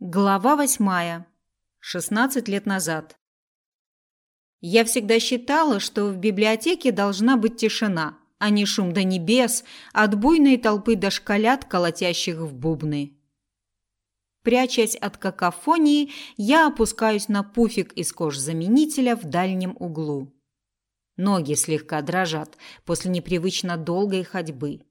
Глава восьмая. 16 лет назад. Я всегда считала, что в библиотеке должна быть тишина, а не шум до небес от буйной толпы дошколят, колотящих в бубны. Прячась от какофонии, я опускаюсь на пуфик из кожзаменителя в дальнем углу. Ноги слегка дрожат после непривычно долгой ходьбы.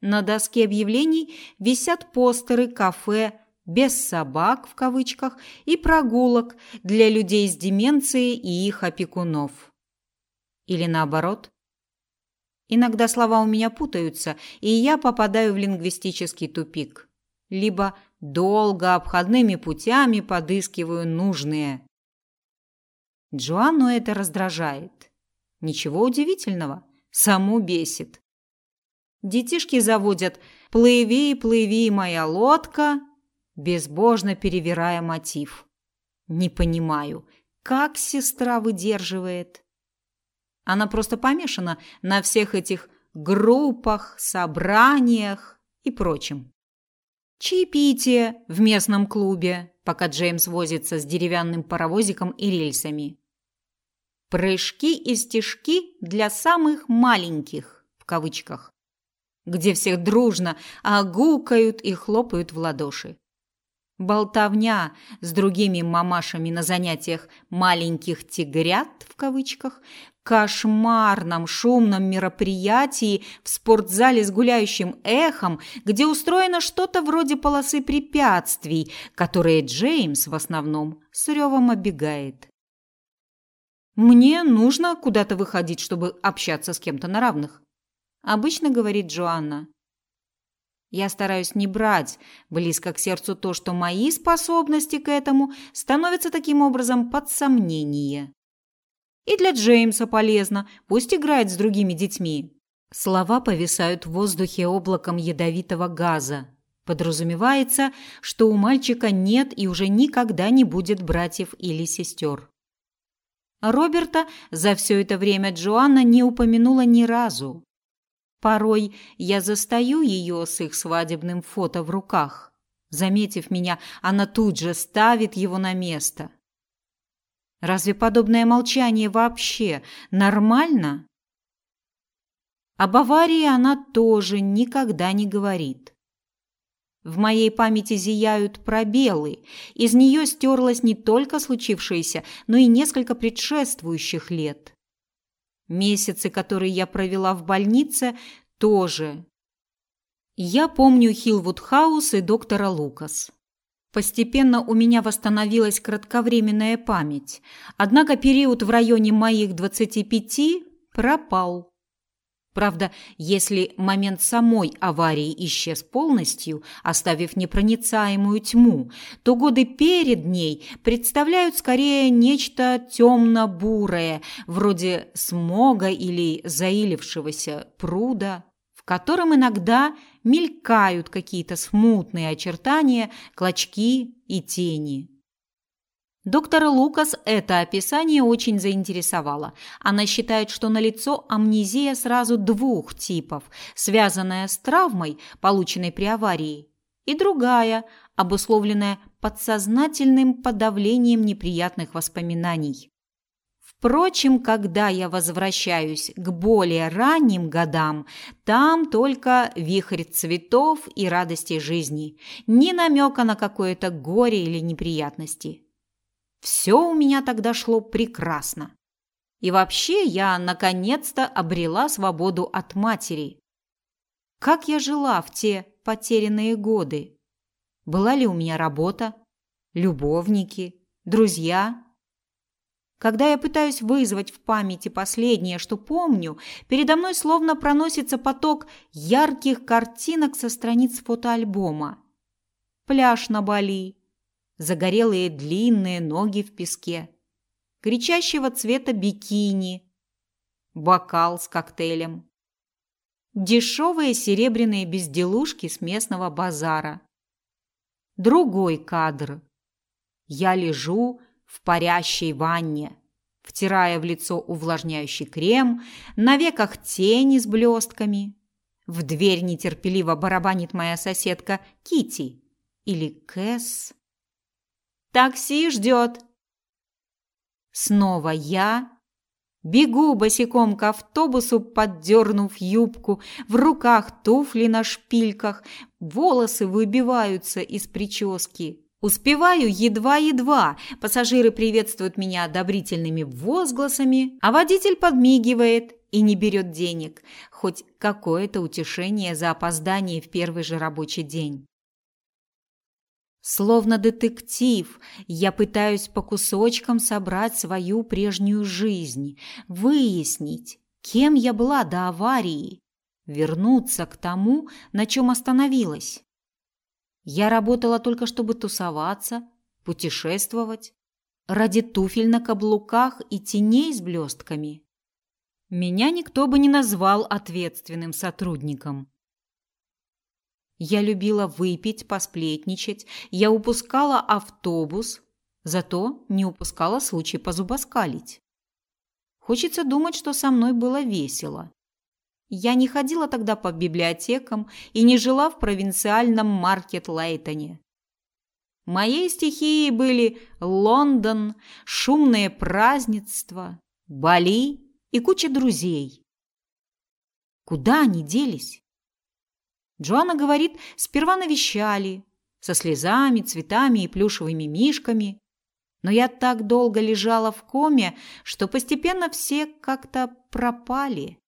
На доске объявлений висят постеры кафе без собак в кавычках и прогулок для людей с деменцией и их опекунов. Или наоборот. Иногда слова у меня путаются, и я попадаю в лингвистический тупик. Либо долго обходными путями подыскиваю нужные. Джоанну это раздражает. Ничего удивительного, саму бесит. Детишки заводят «Плыви, плыви, моя лодка», безбожно перевирая мотив. Не понимаю, как сестра выдерживает. Она просто помешана на всех этих группах, собраниях и прочем. Чаепитие в местном клубе, пока Джеймс возится с деревянным паровозиком и рельсами. Прыжки и стежки для самых маленьких в кавычках, где всех дружно огукают и хлопают в ладоши. Болтовня с другими мамашами на занятиях маленьких тигрят в кавычках, кошмарном шумном мероприятии в спортзале с гуляющим эхом, где устроено что-то вроде полосы препятствий, которые Джеймс в основном с ревом оббегает. Мне нужно куда-то выходить, чтобы общаться с кем-то на равных, обычно говорит Джоанна. Я стараюсь не брать близко к сердцу то, что мои способности к этому становятся таким образом под сомнение. И для Джеймса полезно, пусть играет с другими детьми. Слова повисают в воздухе облаком ядовитого газа. Подразумевается, что у мальчика нет и уже никогда не будет братьев или сестер. Роберта за все это время Джоанна не упомянула ни разу. Порой я застаю ее с их свадебным фото в руках. Заметив меня, она тут же ставит его на место. Разве подобное молчание вообще нормально? Об аварии она тоже никогда не говорит. В моей памяти зияют пробелы. Из нее стерлось не только случившееся, но и несколько предшествующих лет. Месяцы, которые я провела в больнице, тоже. Я помню Хилвуд-хаус и доктора Лукас. Постепенно у меня восстановилась кратковременная память, однако период в районе моих 25 пропал. Правда, если момент самой аварии исчез полностью, оставив непроницаемую тьму, то годы перед ней представляют скорее нечто темно-бурое, вроде смога или заилившегося пруда, в котором иногда мелькают какие-то смутные очертания, клочки и тени. Доктора Лукас это описание очень заинтересовало. Она считает, что налицо амнезия сразу двух типов, связанная с травмой, полученной при аварии, и другая, обусловленная подсознательным подавлением неприятных воспоминаний. Впрочем, когда я возвращаюсь к более ранним годам, там только вихрь цветов и радости жизни, ни намека на какое-то горе или неприятности. Все у меня тогда шло прекрасно. И вообще я наконец-то обрела свободу от матери. Как я жила в те потерянные годы? Была ли у меня работа, любовники, друзья? Когда я пытаюсь вызвать в памяти последнее, что помню, передо мной словно проносится поток ярких картинок со страниц фотоальбома. Пляж на Бали, загорелые длинные ноги в песке, кричащего цвета бикини, бокал с коктейлем, дешевые серебряные безделушки с местного базара. Другой кадр. Я лежу в парящей ванне, втирая в лицо увлажняющий крем, на веках тени с блестками. В дверь нетерпеливо барабанит моя соседка Кити или Кэс. Такси ждет!» Снова я бегу босиком к автобусу, поддернув юбку, в руках туфли на шпильках, волосы выбиваются из прически. Успеваю едва-едва. Пассажиры приветствуют меня одобрительными возгласами, а водитель подмигивает и не берет денег. Хоть какое-то утешение за опоздание в первый же рабочий день. Словно детектив, я пытаюсь по кусочкам собрать свою прежнюю жизнь, выяснить, кем я была до аварии, вернуться к тому, на чем остановилась. Я работала только чтобы тусоваться, путешествовать, ради туфель на каблуках и теней с блестками. Меня никто бы не назвал ответственным сотрудником. Я любила выпить, посплетничать, я упускала автобус, зато не упускала случай позубоскалить. Хочется думать, что со мной было весело. Я не ходила тогда по библиотекам и не жила в провинциальном Маркет-Лейтоне. Моей стихией были Лондон, шумные празднества, Бали и куча друзей. Куда они делись? Джоанна говорит, сперва навещали, со слезами, цветами и плюшевыми мишками. Но я так долго лежала в коме, что постепенно все как-то пропали.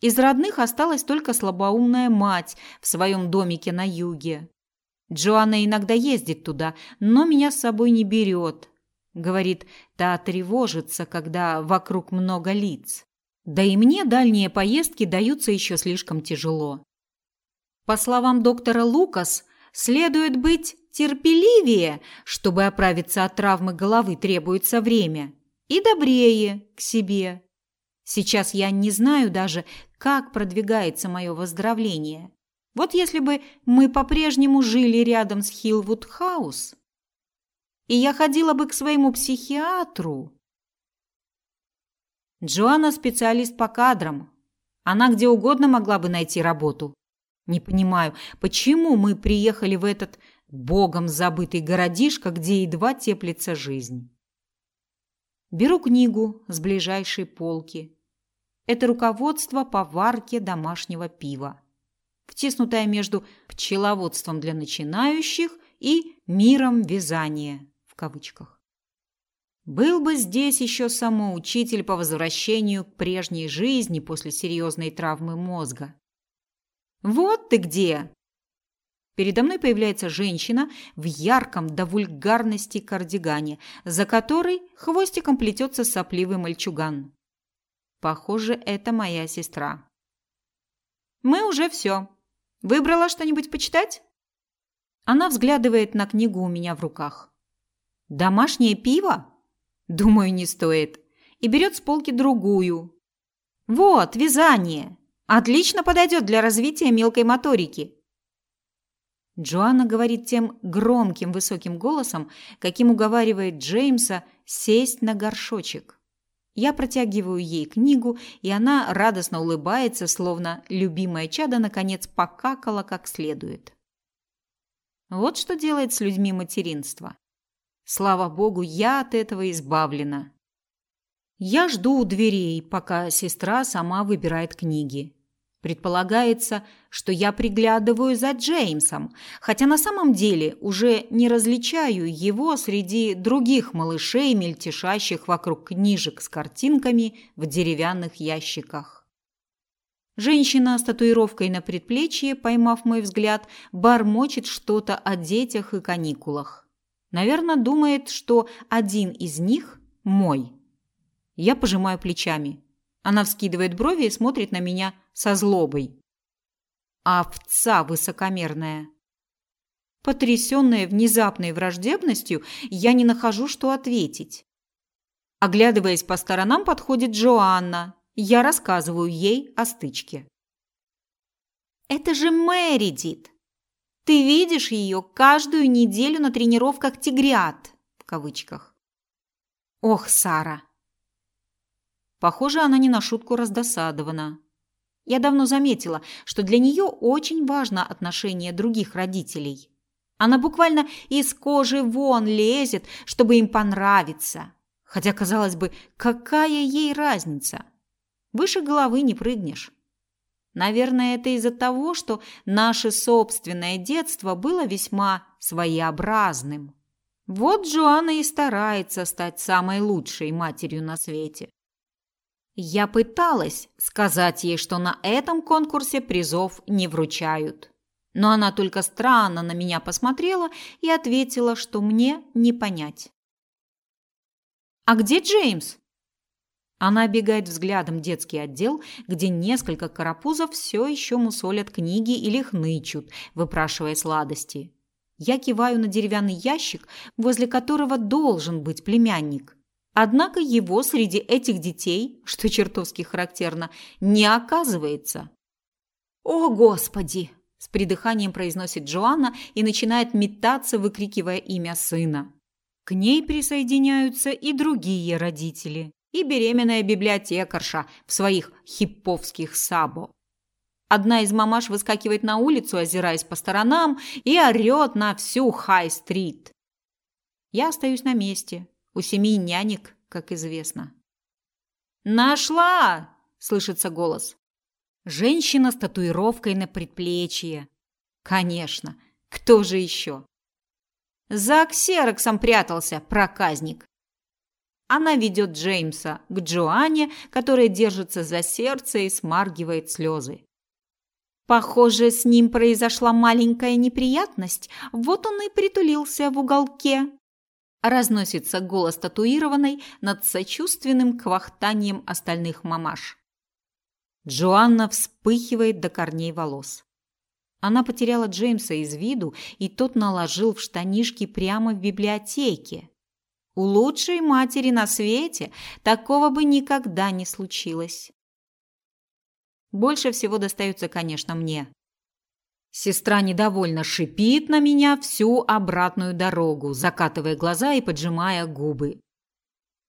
Из родных осталась только слабоумная мать в своем домике на юге. Джоанна иногда ездит туда, но меня с собой не берет. Говорит, та тревожится, когда вокруг много лиц. Да и мне дальние поездки даются еще слишком тяжело. По словам доктора Лукас, следует быть терпеливее, чтобы оправиться от травмы головы требуется время, и добрее к себе. Сейчас я не знаю даже, как продвигается мое выздоровление. Вот если бы мы по-прежнему жили рядом с Хилвуд-хаус, и я ходила бы к своему психиатру. Джоанна специалист по кадрам. Она где угодно могла бы найти работу. Не понимаю, почему мы приехали в этот богом забытый городишко, где едва теплится жизнь. Беру книгу с ближайшей полки. Это руководство по варке домашнего пива, втиснутое между пчеловодством для начинающих и миром вязания в кавычках. Был бы здесь еще самоучитель по возвращению к прежней жизни после серьезной травмы мозга. Вот ты где. Передо мной появляется женщина в ярком до вульгарности кардигане, за которой хвостиком плетется сопливый мальчуган. Похоже, это моя сестра. Мы уже все. Выбрала что-нибудь почитать? Она взглядывает на книгу у меня в руках. Домашнее пиво? Думаю, не стоит. И берет с полки другую. Вот, вязание. Отлично подойдет для развития мелкой моторики. Джоанна говорит тем громким высоким голосом, каким уговаривает Джеймса сесть на горшочек. Я протягиваю ей книгу, и она радостно улыбается, словно любимое чадо наконец покакало как следует. Вот что делает с людьми материнство. Слава богу, я от этого избавлена. Я жду у дверей, пока сестра сама выбирает книги. Предполагается, что я приглядываю за Джеймсом, хотя на самом деле уже не различаю его среди других малышей, мельтешащих вокруг книжек с картинками в деревянных ящиках. Женщина с татуировкой на предплечье, поймав мой взгляд, бормочет что-то о детях и каникулах. Наверное, думает, что один из них мой. Я пожимаю плечами. Она вскидывает брови и смотрит на меня со злобой. Овца высокомерная. Потрясённая внезапной враждебностью, я не нахожу, что ответить. Оглядываясь по сторонам, подходит Джоанна. Я рассказываю ей о стычке. «Это же Мэридит! Ты видишь ее каждую неделю на тренировках «Тигрят» в кавычках. Ох, Сара, Похоже, она не на шутку раздосадована. Я давно заметила, что для нее очень важно отношение других родителей. Она буквально из кожи вон лезет, чтобы им понравиться. Хотя, казалось бы, какая ей разница? Выше головы не прыгнешь. Наверное, это из-за того, что наше собственное детство было весьма своеобразным. Вот Джоанна и старается стать самой лучшей матерью на свете. Я пыталась сказать ей, что на этом конкурсе призов не вручают. Но она только странно на меня посмотрела и ответила, что мне не понять. «А где Джеймс?» Она обегает взглядом детский отдел, где несколько карапузов все еще мусолят книги или хнычут, выпрашивая сладости. Я киваю на деревянный ящик, возле которого должен быть племянник. Однако его среди этих детей, что чертовски характерно, не оказывается. «О, Господи!» – с придыханием произносит Джоанна и начинает метаться, выкрикивая имя сына. К ней присоединяются и другие родители, и беременная библиотекарша в своих хипповских сабо. Одна из мамаш выскакивает на улицу, озираясь по сторонам, и орёт на всю Хай-стрит. Я остаюсь на месте. У семьи нянек, как известно. «Нашла!» – слышится голос. Женщина с татуировкой на предплечье. Конечно, кто же еще? За ксероксом прятался проказник. Она ведет Джеймса к Джоанне, которая держится за сердце и смаргивает слезы. Похоже, с ним произошла маленькая неприятность. Вот он и притулился в уголке. Разносится голос татуированной над сочувственным квахтанием остальных мамаш. Джоанна вспыхивает до корней волос. Она потеряла Джеймса из виду, и тот наложил в штанишки прямо в библиотеке. У лучшей матери на свете такого бы никогда не случилось. Больше всего достается, конечно, мне. Сестра недовольно шипит на меня всю обратную дорогу, закатывая глаза и поджимая губы.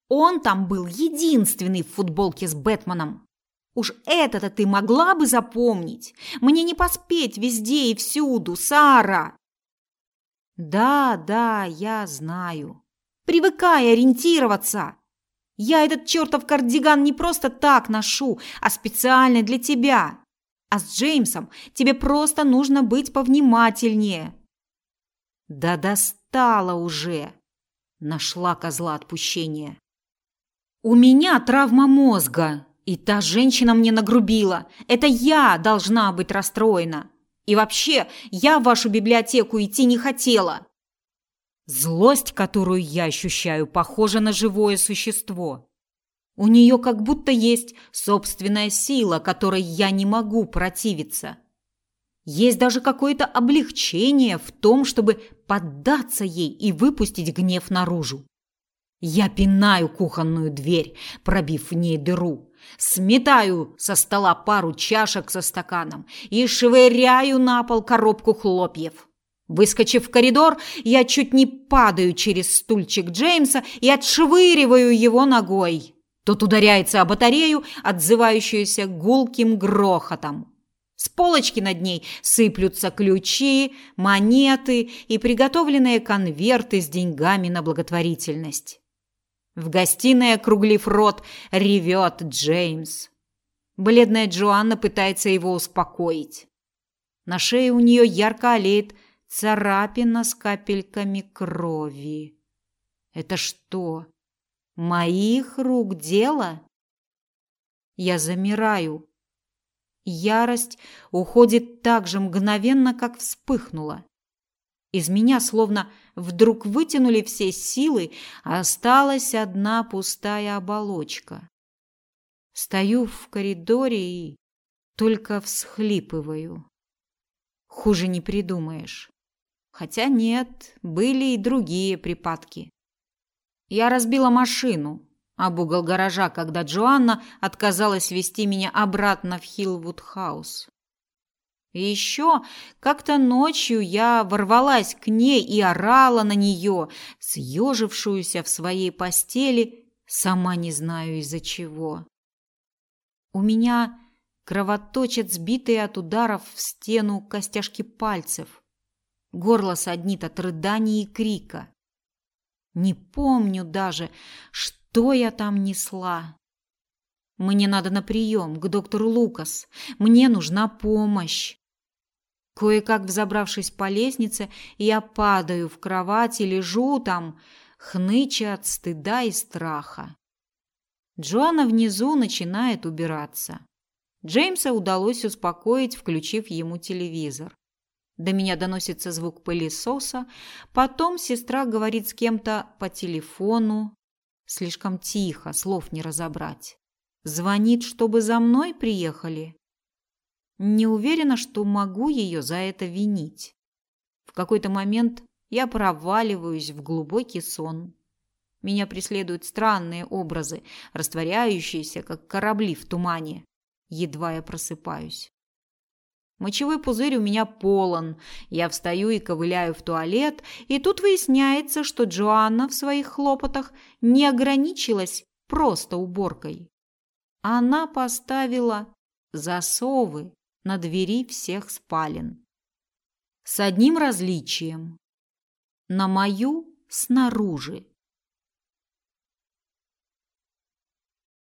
Он там был единственный в футболке с Бэтменом. Уж это-то ты могла бы запомнить. Мне не поспеть везде и всюду, Сара. Да, да, я знаю. Привыкай ориентироваться. Я этот чертов кардиган не просто так ношу, а специально для тебя. А с Джеймсом тебе просто нужно быть повнимательнее. Да достала уже. Нашла козла отпущения. У меня травма мозга, и та женщина мне нагрубила. Это я должна быть расстроена. И вообще, я в вашу библиотеку идти не хотела. Злость, которую я ощущаю, похожа на живое существо. У нее как будто есть собственная сила, которой я не могу противиться. Есть даже какое-то облегчение в том, чтобы поддаться ей и выпустить гнев наружу. Я пинаю кухонную дверь, пробив в ней дыру, сметаю со стола пару чашек со стаканом и швыряю на пол коробку хлопьев. Выскочив в коридор, я чуть не падаю через стульчик Джеймса и отшвыриваю его ногой. Тот ударяется о батарею, отзывающуюся гулким грохотом. С полочки над ней сыплются ключи, монеты и приготовленные конверты с деньгами на благотворительность. В гостиной, округлив рот, ревет Джеймс. Бледная Джоанна пытается его успокоить. На шее у нее ярко олеет царапина с капельками крови. Это что, моих рук дело? Я замираю. Ярость уходит так же мгновенно, как вспыхнула. Из меня словно вдруг вытянули все силы, осталась одна пустая оболочка. Стою в коридоре и только всхлипываю. Хуже не придумаешь. Хотя нет, были и другие припадки. Я разбила машину об угол гаража, когда Джоанна отказалась везти меня обратно в Хилвуд-хаус. И еще как-то ночью я ворвалась к ней и орала на нее, съежившуюся в своей постели, сама не знаю из-за чего. У меня кровоточат сбитые от ударов в стену костяшки пальцев. Горло саднит от рыданий и крика. Не помню даже, что я там несла. Мне надо на прием к доктору Лукас. Мне нужна помощь. Кое-как взобравшись по лестнице, я падаю в кровать и лежу там, хныча от стыда и страха. Джоанна внизу начинает убираться. Джеймса удалось успокоить, включив ему телевизор. До меня доносится звук пылесоса, потом сестра говорит с кем-то по телефону. Слишком тихо, слов не разобрать. Звонит, чтобы за мной приехали. Не уверена, что могу ее за это винить. В какой-то момент я проваливаюсь в глубокий сон. Меня преследуют странные образы, растворяющиеся, как корабли в тумане. Едва я просыпаюсь. Мочевой пузырь у меня полон. Я встаю и ковыляю в туалет, и тут выясняется, что Джоанна в своих хлопотах не ограничилась просто уборкой. Она поставила засовы на двери всех спален. С одним различием. На мою снаружи.